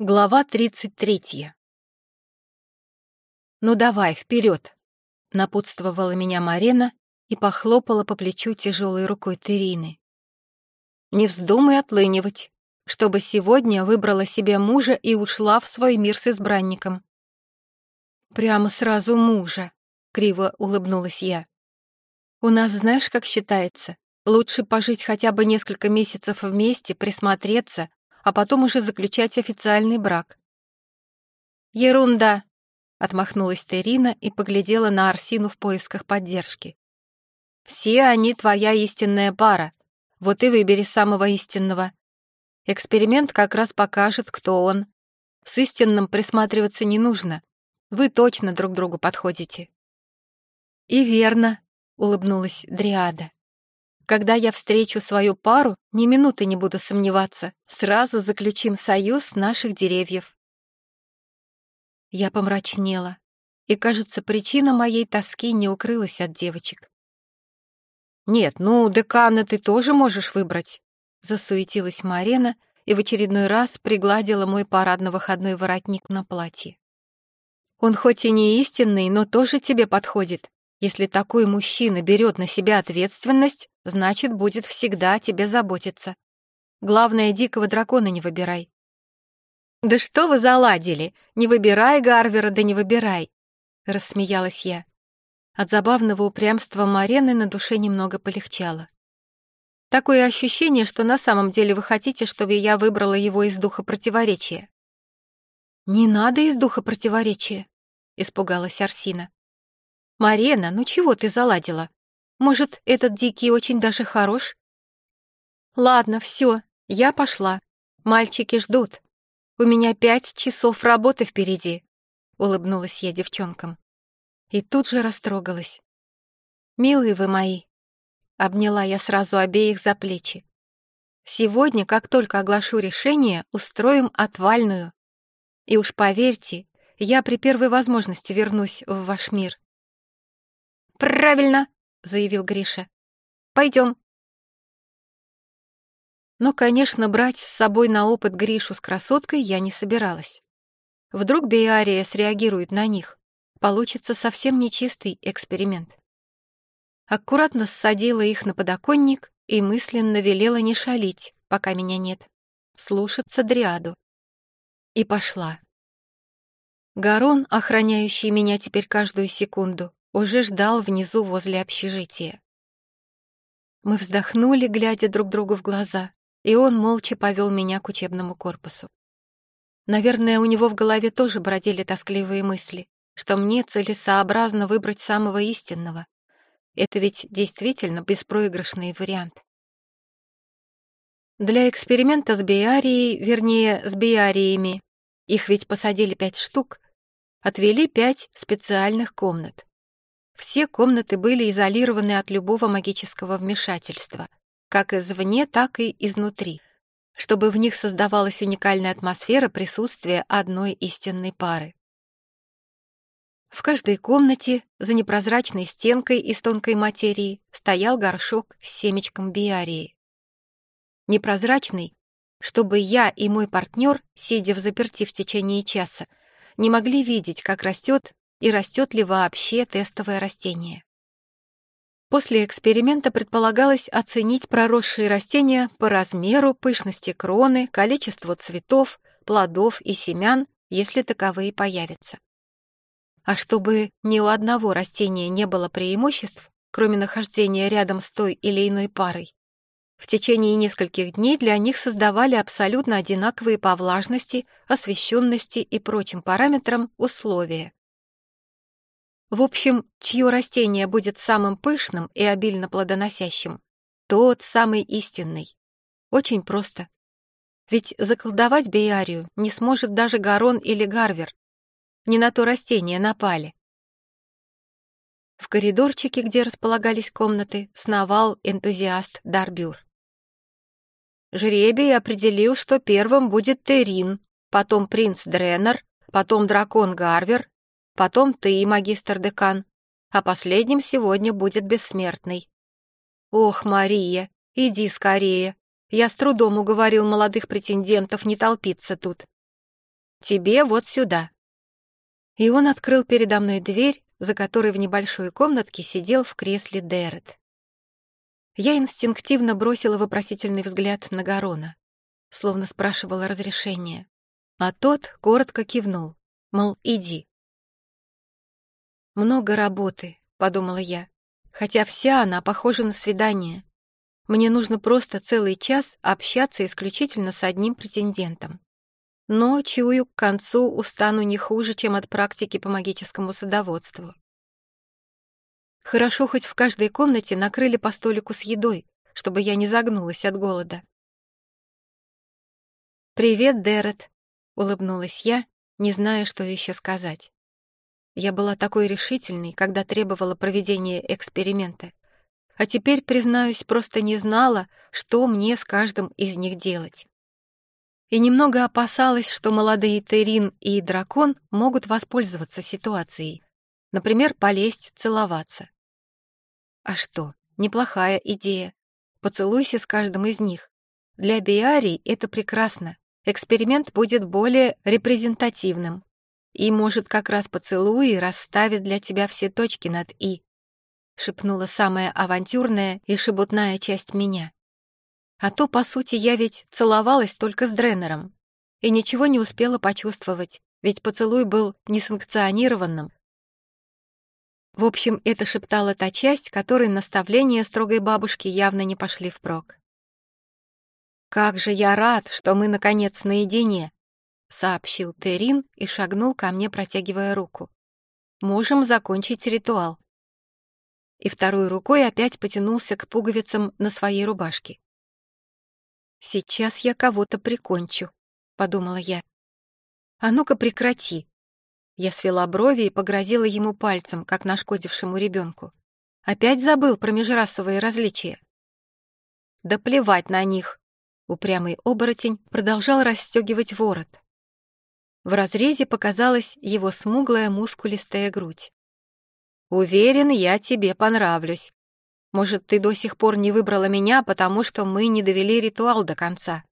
Глава 33. «Ну давай, вперед!» — напутствовала меня Марена и похлопала по плечу тяжелой рукой Терины. «Не вздумай отлынивать, чтобы сегодня выбрала себе мужа и ушла в свой мир с избранником». «Прямо сразу мужа», — криво улыбнулась я. «У нас знаешь, как считается? Лучше пожить хотя бы несколько месяцев вместе, присмотреться, а потом уже заключать официальный брак. «Ерунда!» — отмахнулась Терина и поглядела на Арсину в поисках поддержки. «Все они твоя истинная пара, вот и выбери самого истинного. Эксперимент как раз покажет, кто он. С истинным присматриваться не нужно, вы точно друг другу подходите». «И верно», — улыбнулась Дриада. Когда я встречу свою пару, ни минуты не буду сомневаться. Сразу заключим союз наших деревьев. Я помрачнела, и, кажется, причина моей тоски не укрылась от девочек. «Нет, ну, декана ты тоже можешь выбрать», — засуетилась Марена и в очередной раз пригладила мой парадно-выходной воротник на платье. «Он хоть и не истинный, но тоже тебе подходит. Если такой мужчина берет на себя ответственность, значит, будет всегда о тебе заботиться. Главное, дикого дракона не выбирай. «Да что вы заладили? Не выбирай Гарвера, да не выбирай!» — рассмеялась я. От забавного упрямства Марены на душе немного полегчало. Такое ощущение, что на самом деле вы хотите, чтобы я выбрала его из духа противоречия. «Не надо из духа противоречия», — испугалась Арсина. «Марена, ну чего ты заладила? Может, этот дикий очень даже хорош? Ладно, все, я пошла. Мальчики ждут. У меня пять часов работы впереди, улыбнулась я девчонкам. И тут же растрогалась. Милые вы мои, обняла я сразу обеих за плечи. Сегодня, как только оглашу решение, устроим отвальную. И уж поверьте, я при первой возможности вернусь в ваш мир. «Правильно!» заявил Гриша. «Пойдем». Но, конечно, брать с собой на опыт Гришу с красоткой я не собиралась. Вдруг Биария среагирует на них. Получится совсем нечистый эксперимент. Аккуратно ссадила их на подоконник и мысленно велела не шалить, пока меня нет. Слушаться дриаду. И пошла. Гарон, охраняющий меня теперь каждую секунду, уже ждал внизу возле общежития. Мы вздохнули, глядя друг другу в глаза, и он молча повел меня к учебному корпусу. Наверное, у него в голове тоже бродили тоскливые мысли, что мне целесообразно выбрать самого истинного. Это ведь действительно беспроигрышный вариант. Для эксперимента с биарией, вернее, с биариями, их ведь посадили пять штук, отвели пять специальных комнат. Все комнаты были изолированы от любого магического вмешательства, как извне, так и изнутри, чтобы в них создавалась уникальная атмосфера присутствия одной истинной пары. В каждой комнате за непрозрачной стенкой из тонкой материи стоял горшок с семечком биарии. Непрозрачный, чтобы я и мой партнер, сидя в заперти в течение часа, не могли видеть, как растет и растет ли вообще тестовое растение. После эксперимента предполагалось оценить проросшие растения по размеру, пышности кроны, количеству цветов, плодов и семян, если таковые появятся. А чтобы ни у одного растения не было преимуществ, кроме нахождения рядом с той или иной парой, в течение нескольких дней для них создавали абсолютно одинаковые по влажности, освещенности и прочим параметрам условия. В общем, чье растение будет самым пышным и обильно плодоносящим, тот самый истинный. Очень просто. Ведь заколдовать Беярию не сможет даже Гарон или Гарвер. Не на то растение напали. В коридорчике, где располагались комнаты, сновал энтузиаст Дарбюр. Жребий определил, что первым будет Терин, потом принц Дреннер, потом дракон Гарвер, потом ты, магистр-декан, а последним сегодня будет бессмертный. Ох, Мария, иди скорее. Я с трудом уговорил молодых претендентов не толпиться тут. тебе вот сюда». И он открыл передо мной дверь, за которой в небольшой комнатке сидел в кресле Дерет. Я инстинктивно бросила вопросительный взгляд на Гарона, словно спрашивала разрешения, а тот коротко кивнул, мол, иди. «Много работы», — подумала я, хотя вся она похожа на свидание. Мне нужно просто целый час общаться исключительно с одним претендентом. Но, чую, к концу устану не хуже, чем от практики по магическому садоводству. Хорошо, хоть в каждой комнате накрыли по столику с едой, чтобы я не загнулась от голода. «Привет, Дерет», — улыбнулась я, не зная, что еще сказать. Я была такой решительной, когда требовала проведения эксперимента, а теперь, признаюсь, просто не знала, что мне с каждым из них делать. И немного опасалась, что молодые Терин и Дракон могут воспользоваться ситуацией, например, полезть целоваться. А что, неплохая идея. Поцелуйся с каждым из них. Для биарий это прекрасно. Эксперимент будет более репрезентативным. И, может, как раз поцелуи расставит для тебя все точки над «и», — шепнула самая авантюрная и шебутная часть меня. А то, по сути, я ведь целовалась только с Дренером и ничего не успела почувствовать, ведь поцелуй был несанкционированным, в общем, это шептала та часть, которой наставления строгой бабушки явно не пошли впрок. «Как же я рад, что мы, наконец, наедине!» — сообщил Терин и шагнул ко мне, протягивая руку. «Можем закончить ритуал». И второй рукой опять потянулся к пуговицам на своей рубашке. «Сейчас я кого-то прикончу», — подумала я. «А ну-ка прекрати!» Я свела брови и погрозила ему пальцем, как нашкодившему ребенку. Опять забыл про межрасовые различия. Да плевать на них. Упрямый оборотень продолжал расстегивать ворот. В разрезе показалась его смуглая мускулистая грудь. «Уверен, я тебе понравлюсь. Может, ты до сих пор не выбрала меня, потому что мы не довели ритуал до конца?»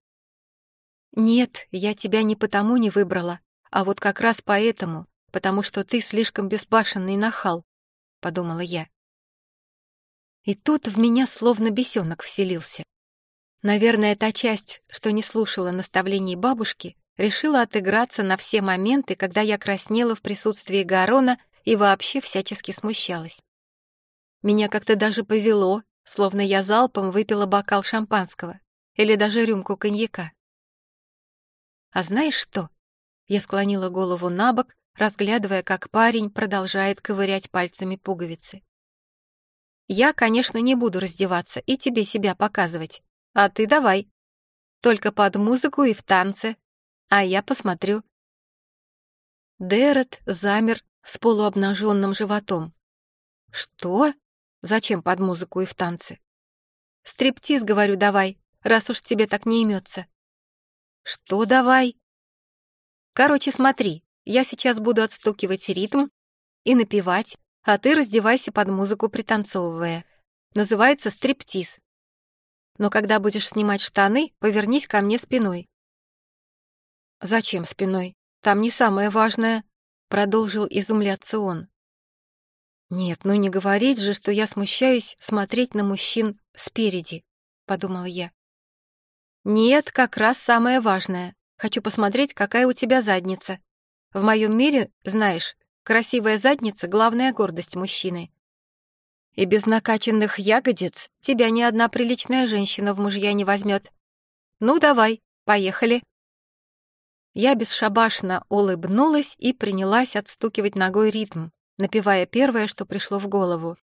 «Нет, я тебя не потому не выбрала, а вот как раз поэтому, потому что ты слишком безбашенный нахал», — подумала я. И тут в меня словно бесенок вселился. Наверное, та часть, что не слушала наставлений бабушки, решила отыграться на все моменты, когда я краснела в присутствии Гарона и вообще всячески смущалась. Меня как-то даже повело, словно я залпом выпила бокал шампанского или даже рюмку коньяка. А знаешь что? Я склонила голову на бок, разглядывая, как парень продолжает ковырять пальцами пуговицы. «Я, конечно, не буду раздеваться и тебе себя показывать, а ты давай. Только под музыку и в танце, а я посмотрю». Дерет замер с полуобнаженным животом. «Что? Зачем под музыку и в танце?» «Стриптиз, говорю, давай, раз уж тебе так не имется». «Что давай?» «Короче, смотри, я сейчас буду отстукивать ритм и напевать, а ты раздевайся под музыку, пританцовывая. Называется стриптиз. Но когда будешь снимать штаны, повернись ко мне спиной. Зачем спиной? Там не самое важное, продолжил изумляться он. Нет, ну не говорить же, что я смущаюсь смотреть на мужчин спереди, подумала я. Нет, как раз самое важное. Хочу посмотреть, какая у тебя задница. В моем мире, знаешь, красивая задница — главная гордость мужчины. И без накачанных ягодиц тебя ни одна приличная женщина в мужья не возьмет. Ну, давай, поехали. Я бесшабашно улыбнулась и принялась отстукивать ногой ритм, напевая первое, что пришло в голову.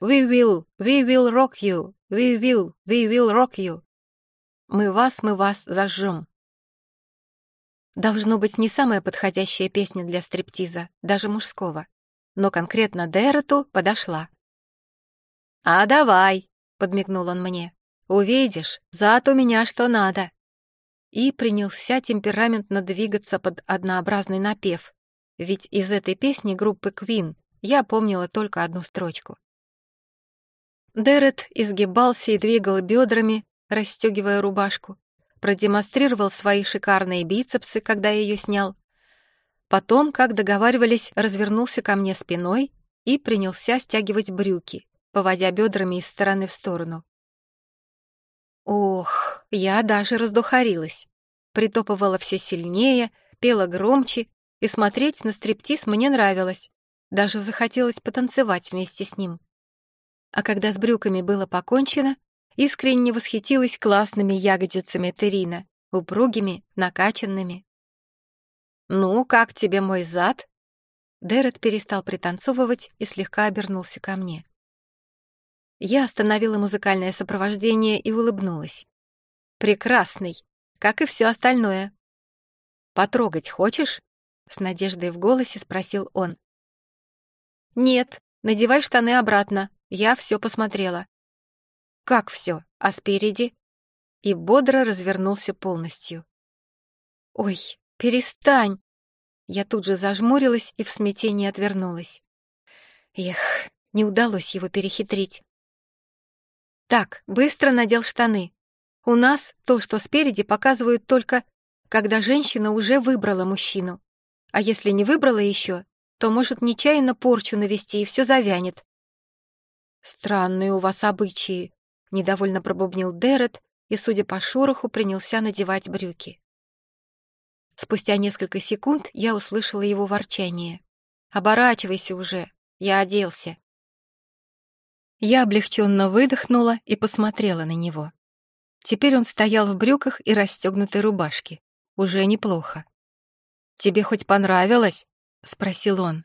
«We will, we will rock you, we will, we will rock you». «Мы вас, мы вас зажжем». Должно быть не самая подходящая песня для стриптиза, даже мужского. Но конкретно Деррету подошла. «А давай!» — подмигнул он мне. «Увидишь, зад у меня что надо!» И принялся темпераментно двигаться под однообразный напев, ведь из этой песни группы Queen я помнила только одну строчку. Дерет изгибался и двигал бедрами, расстегивая рубашку, продемонстрировал свои шикарные бицепсы, когда ее снял, Потом, как договаривались, развернулся ко мне спиной и принялся стягивать брюки, поводя бедрами из стороны в сторону. Ох, я даже раздухарилась. Притопывала все сильнее, пела громче, и смотреть на стриптиз мне нравилось. Даже захотелось потанцевать вместе с ним. А когда с брюками было покончено, искренне восхитилась классными ягодицами Терина, упругими, накачанными. «Ну, как тебе мой зад?» Дерет перестал пританцовывать и слегка обернулся ко мне. Я остановила музыкальное сопровождение и улыбнулась. «Прекрасный, как и все остальное». «Потрогать хочешь?» — с надеждой в голосе спросил он. «Нет, надевай штаны обратно, я все посмотрела». «Как все? А спереди?» И бодро развернулся полностью. «Ой, перестань!» Я тут же зажмурилась и в смятении отвернулась. Эх, не удалось его перехитрить. Так, быстро надел штаны. У нас то, что спереди, показывают только, когда женщина уже выбрала мужчину. А если не выбрала еще, то может нечаянно порчу навести, и все завянет. «Странные у вас обычаи», — недовольно пробубнил Дерет и, судя по шороху, принялся надевать брюки. Спустя несколько секунд я услышала его ворчание. «Оборачивайся уже, я оделся». Я облегченно выдохнула и посмотрела на него. Теперь он стоял в брюках и расстегнутой рубашке. Уже неплохо. «Тебе хоть понравилось?» — спросил он.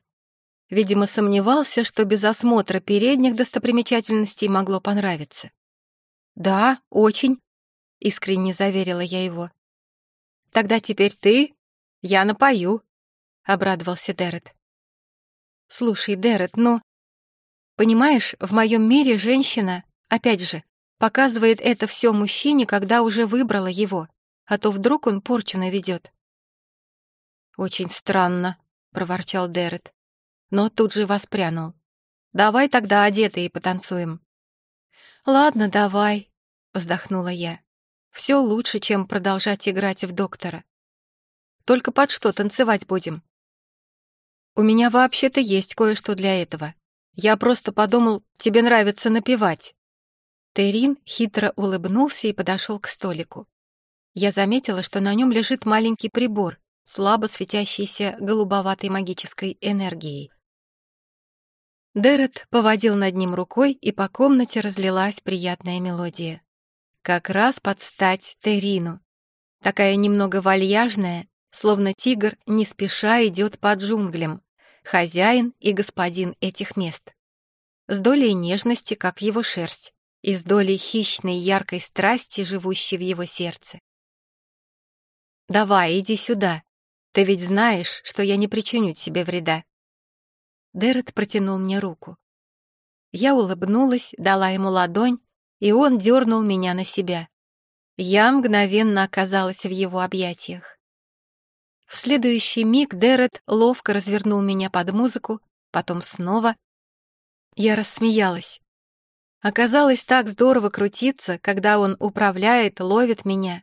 Видимо, сомневался, что без осмотра передних достопримечательностей могло понравиться. «Да, очень», — искренне заверила я его. «Тогда теперь ты, я напою», — обрадовался Дерет. «Слушай, Дерет, ну, Понимаешь, в моем мире женщина, опять же, показывает это все мужчине, когда уже выбрала его, а то вдруг он порчу наведет. «Очень странно», — проворчал Дерет, но тут же воспрянул. «Давай тогда одетые потанцуем». «Ладно, давай», — вздохнула я. «Все лучше, чем продолжать играть в доктора. Только под что танцевать будем?» «У меня вообще-то есть кое-что для этого», я просто подумал, тебе нравится напевать». Терин хитро улыбнулся и подошел к столику. Я заметила, что на нем лежит маленький прибор, слабо светящийся голубоватой магической энергией. Дерет поводил над ним рукой, и по комнате разлилась приятная мелодия. Как раз под стать Терину. Такая немного вальяжная, словно тигр не спеша идет под джунглям, хозяин и господин этих мест. С долей нежности, как его шерсть, и с долей хищной яркой страсти, живущей в его сердце. «Давай, иди сюда. Ты ведь знаешь, что я не причиню тебе вреда». Дерет протянул мне руку. Я улыбнулась, дала ему ладонь, и он дернул меня на себя. Я мгновенно оказалась в его объятиях. В следующий миг Дерет ловко развернул меня под музыку, потом снова. Я рассмеялась. Оказалось так здорово крутиться, когда он управляет, ловит меня,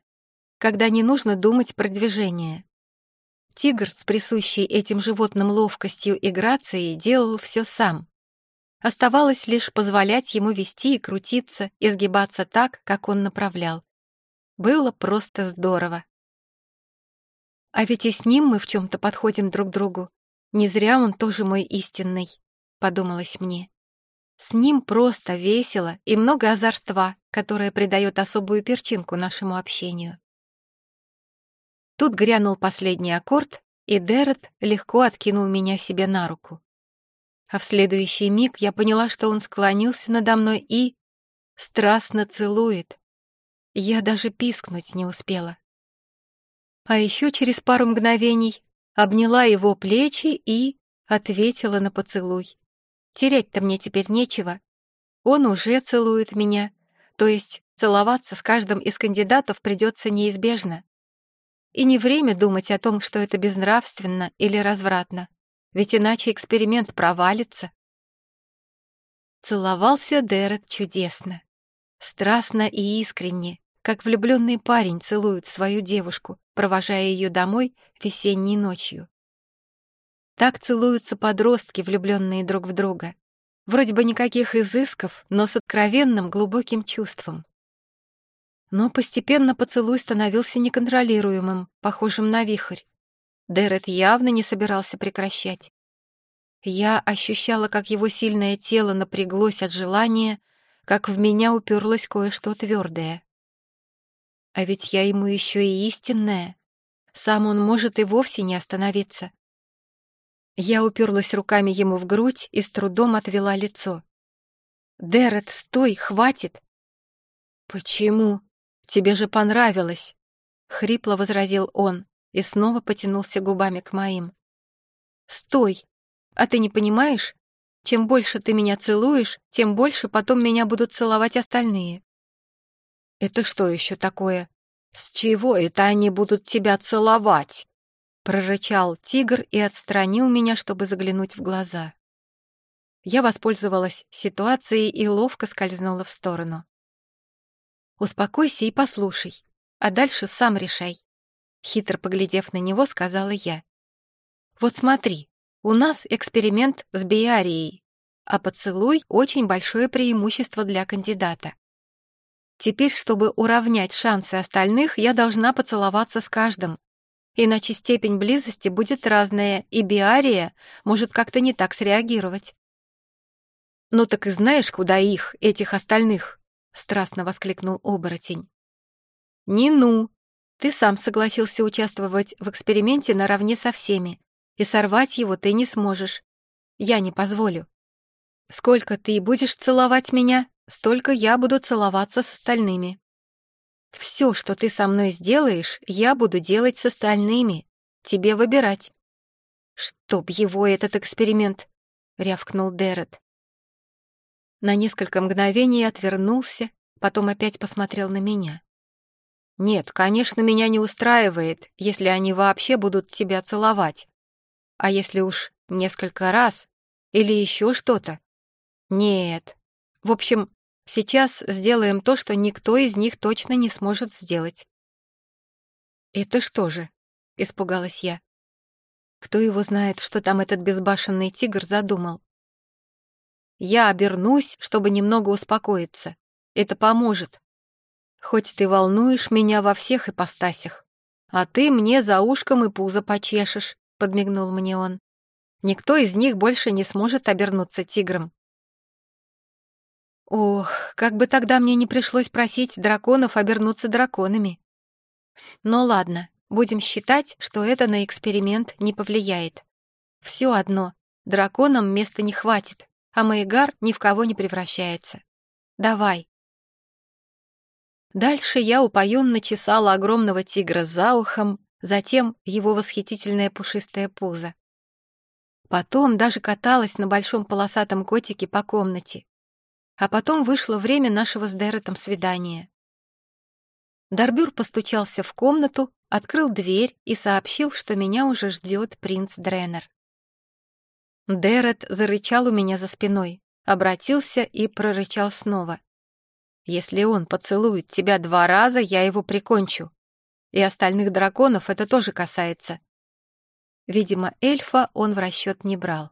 когда не нужно думать про движение. Тигр с присущей этим животным ловкостью и грацией делал все сам. Оставалось лишь позволять ему вести и крутиться, изгибаться так, как он направлял. Было просто здорово. А ведь и с ним мы в чем-то подходим друг другу. Не зря он тоже мой истинный, подумалось мне. С ним просто весело и много озорства, которое придает особую перчинку нашему общению. Тут грянул последний аккорд, и Дерет легко откинул меня себе на руку. А в следующий миг я поняла, что он склонился надо мной и... страстно целует. Я даже пискнуть не успела. А еще через пару мгновений обняла его плечи и ответила на поцелуй. Терять-то мне теперь нечего. Он уже целует меня, то есть целоваться с каждым из кандидатов придется неизбежно. И не время думать о том, что это безнравственно или развратно, ведь иначе эксперимент провалится. Целовался Дерет чудесно, страстно и искренне, как влюбленный парень целует свою девушку, провожая ее домой весенней ночью. Так целуются подростки, влюбленные друг в друга. Вроде бы никаких изысков, но с откровенным глубоким чувством. Но постепенно поцелуй становился неконтролируемым, похожим на вихрь. Дерет явно не собирался прекращать. Я ощущала, как его сильное тело напряглось от желания, как в меня уперлось кое-что твердое. А ведь я ему еще и истинная. Сам он может и вовсе не остановиться. Я уперлась руками ему в грудь и с трудом отвела лицо. «Дерет, стой, хватит!» «Почему? Тебе же понравилось!» — хрипло возразил он и снова потянулся губами к моим. «Стой! А ты не понимаешь? Чем больше ты меня целуешь, тем больше потом меня будут целовать остальные». «Это что еще такое? С чего это они будут тебя целовать?» Прорычал тигр и отстранил меня, чтобы заглянуть в глаза. Я воспользовалась ситуацией и ловко скользнула в сторону. «Успокойся и послушай, а дальше сам решай», хитро поглядев на него, сказала я. «Вот смотри, у нас эксперимент с биарией, а поцелуй — очень большое преимущество для кандидата. Теперь, чтобы уравнять шансы остальных, я должна поцеловаться с каждым, иначе степень близости будет разная, и биария может как-то не так среагировать. «Ну так и знаешь, куда их, этих остальных?» — страстно воскликнул оборотень. «Не ну! Ты сам согласился участвовать в эксперименте наравне со всеми, и сорвать его ты не сможешь. Я не позволю. Сколько ты будешь целовать меня, столько я буду целоваться с остальными. Все, что ты со мной сделаешь, я буду делать с остальными. Тебе выбирать. Чтоб его этот эксперимент, рявкнул Дерет. На несколько мгновений отвернулся, потом опять посмотрел на меня. Нет, конечно, меня не устраивает, если они вообще будут тебя целовать. А если уж несколько раз или еще что-то? Нет. В общем, Сейчас сделаем то, что никто из них точно не сможет сделать». «Это что же?» — испугалась я. Кто его знает, что там этот безбашенный тигр задумал? Я обернусь, чтобы немного успокоиться. Это поможет. Хоть ты волнуешь меня во всех ипостасях, а ты мне за ушком и пузо почешешь, — подмигнул мне он. Никто из них больше не сможет обернуться тигром. Ох, как бы тогда мне не пришлось просить драконов обернуться драконами. Но ладно, будем считать, что это на эксперимент не повлияет. Все одно, драконам места не хватит, а Маигар ни в кого не превращается. Давай. Дальше я упоенно чесала огромного тигра за ухом, затем его восхитительное пушистое пузо. Потом даже каталась на большом полосатом котике по комнате, а потом вышло время нашего с Дерретом свидания. Дарбюр постучался в комнату, открыл дверь и сообщил, что меня уже ждет принц Дренер. Дерет зарычал у меня за спиной, обратился и прорычал снова. «Если он поцелует тебя два раза, я его прикончу. И остальных драконов это тоже касается». Видимо, эльфа он в расчет не брал.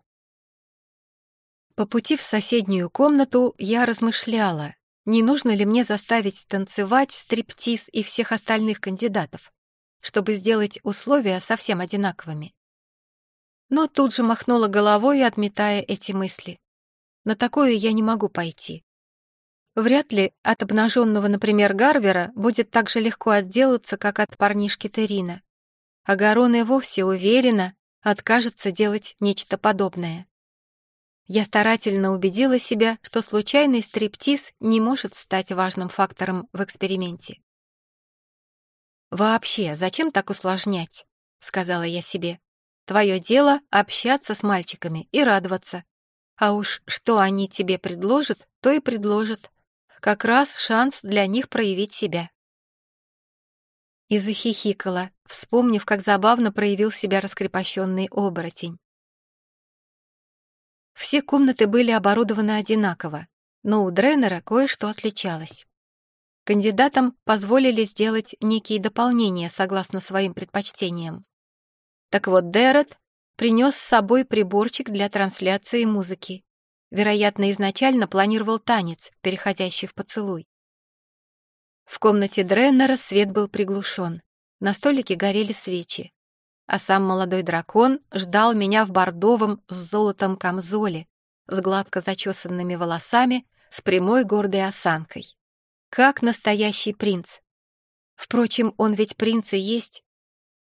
По пути в соседнюю комнату я размышляла, не нужно ли мне заставить танцевать стриптиз и всех остальных кандидатов, чтобы сделать условия совсем одинаковыми. Но тут же махнула головой, отметая эти мысли. На такое я не могу пойти. Вряд ли от обнаженного, например, Гарвера будет так же легко отделаться, как от парнишки Терина. А Гарон и вовсе уверенно откажется делать нечто подобное. Я старательно убедила себя, что случайный стриптиз не может стать важным фактором в эксперименте. «Вообще, зачем так усложнять?» — сказала я себе. «Твое дело — общаться с мальчиками и радоваться. А уж что они тебе предложат, то и предложат. Как раз шанс для них проявить себя». И захихикала, вспомнив, как забавно проявил себя раскрепощенный оборотень. Все комнаты были оборудованы одинаково, но у Дренера кое-что отличалось. Кандидатам позволили сделать некие дополнения согласно своим предпочтениям. Так вот, Дерет принес с собой приборчик для трансляции музыки. Вероятно, изначально планировал танец, переходящий в поцелуй. В комнате Дреннера свет был приглушен. На столике горели свечи. А сам молодой дракон ждал меня в бордовом с золотом камзоле, с гладко зачесанными волосами, с прямой гордой осанкой. Как настоящий принц. Впрочем, он ведь принц и есть.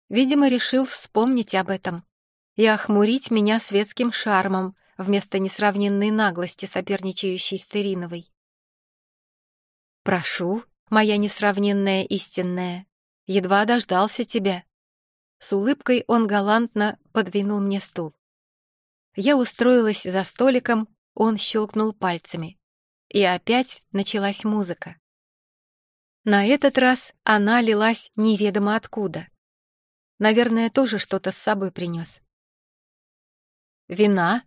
Видимо, решил вспомнить об этом и охмурить меня светским шармом вместо несравненной наглости, соперничающей с Териновой. «Прошу, моя несравненная истинная, едва дождался тебя». С улыбкой он галантно подвинул мне стул. Я устроилась за столиком, он щелкнул пальцами. И опять началась музыка. На этот раз она лилась неведомо откуда. Наверное, тоже что-то с собой принес. «Вина?»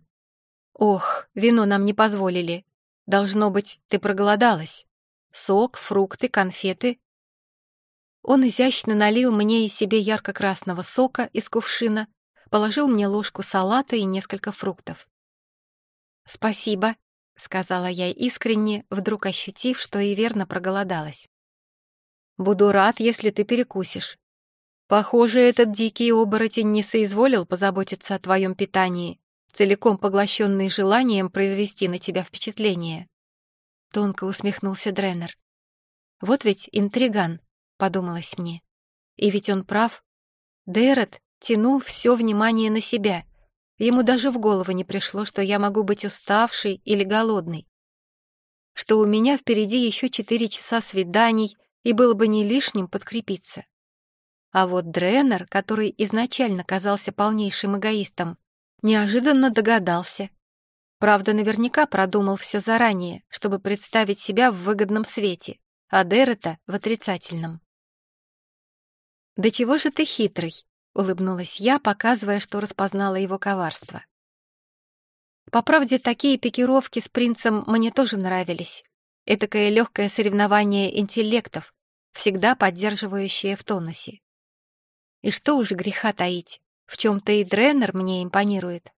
«Ох, вино нам не позволили. Должно быть, ты проголодалась. Сок, фрукты, конфеты». Он изящно налил мне и себе ярко-красного сока из кувшина, положил мне ложку салата и несколько фруктов. «Спасибо», — сказала я искренне, вдруг ощутив, что и верно проголодалась. Буду рад, если ты перекусишь. Похоже, этот дикий оборотень не соизволил позаботиться о твоем питании, целиком поглощенный желанием произвести на тебя впечатление. Тонко усмехнулся Дренер. Вот ведь интриган, подумалось мне. И ведь он прав. Дэрот тянул все внимание на себя. Ему даже в голову не пришло, что я могу быть уставшей или голодной. Что у меня впереди еще четыре часа свиданий, и было бы не лишним подкрепиться. А вот Дренер, который изначально казался полнейшим эгоистом, неожиданно догадался. Правда, наверняка продумал все заранее, чтобы представить себя в выгодном свете, а Дерета — в отрицательном. «Да чего же ты хитрый?» — улыбнулась я, показывая, что распознала его коварство. По правде, такие пикировки с принцем мне тоже нравились. Этакое легкое соревнование интеллектов, всегда поддерживающее в тонусе. И что уж греха таить, в чем-то и Дреннер мне импонирует.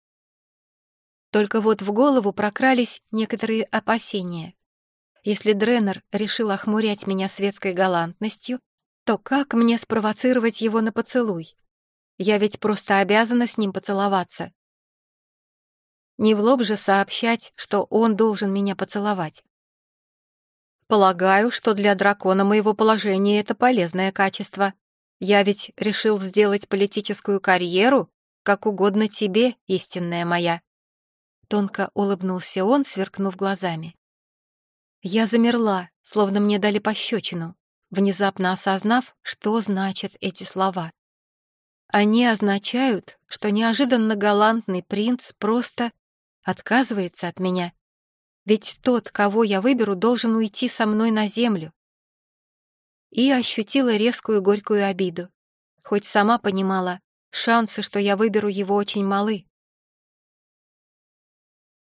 Только вот в голову прокрались некоторые опасения. Если Дреннер решил охмурять меня светской галантностью, то как мне спровоцировать его на поцелуй? Я ведь просто обязана с ним поцеловаться. Не в лоб же сообщать, что он должен меня поцеловать. Полагаю, что для дракона моего положения это полезное качество. Я ведь решил сделать политическую карьеру, как угодно тебе, истинная моя. Тонко улыбнулся он, сверкнув глазами. Я замерла, словно мне дали пощечину, внезапно осознав, что значат эти слова. Они означают, что неожиданно галантный принц просто отказывается от меня ведь тот, кого я выберу, должен уйти со мной на землю. И ощутила резкую горькую обиду, хоть сама понимала, шансы, что я выберу его, очень малы.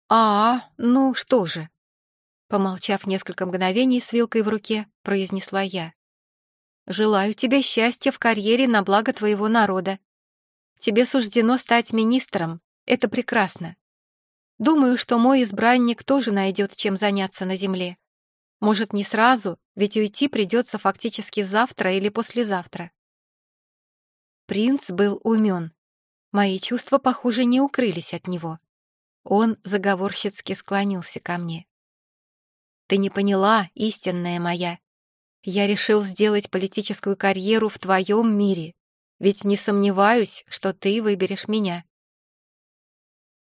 «А, ну что же?» Помолчав несколько мгновений с вилкой в руке, произнесла я. «Желаю тебе счастья в карьере на благо твоего народа. Тебе суждено стать министром, это прекрасно. Думаю, что мой избранник тоже найдет чем заняться на земле. Может, не сразу, ведь уйти придется фактически завтра или послезавтра. Принц был умен. Мои чувства, похоже, не укрылись от него. Он заговорщицки склонился ко мне. «Ты не поняла, истинная моя. Я решил сделать политическую карьеру в твоем мире, ведь не сомневаюсь, что ты выберешь меня.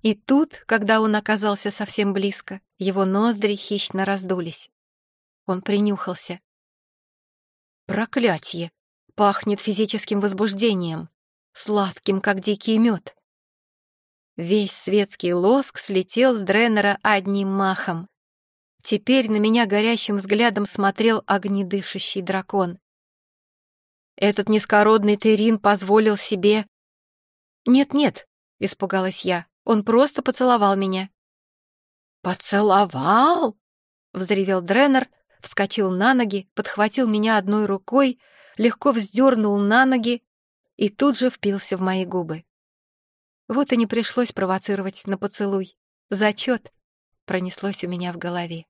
И тут, когда он оказался совсем близко, его ноздри хищно раздулись. Он принюхался. Проклятье! Пахнет физическим возбуждением, сладким, как дикий мед. Весь светский лоск слетел с Дренера одним махом. Теперь на меня горящим взглядом смотрел огнедышащий дракон. Этот низкородный Терин позволил себе... «Нет-нет», — испугалась я, он просто поцеловал меня». «Поцеловал?» — взревел Дренер, вскочил на ноги, подхватил меня одной рукой, легко вздернул на ноги и тут же впился в мои губы. Вот и не пришлось провоцировать на поцелуй. Зачет пронеслось у меня в голове.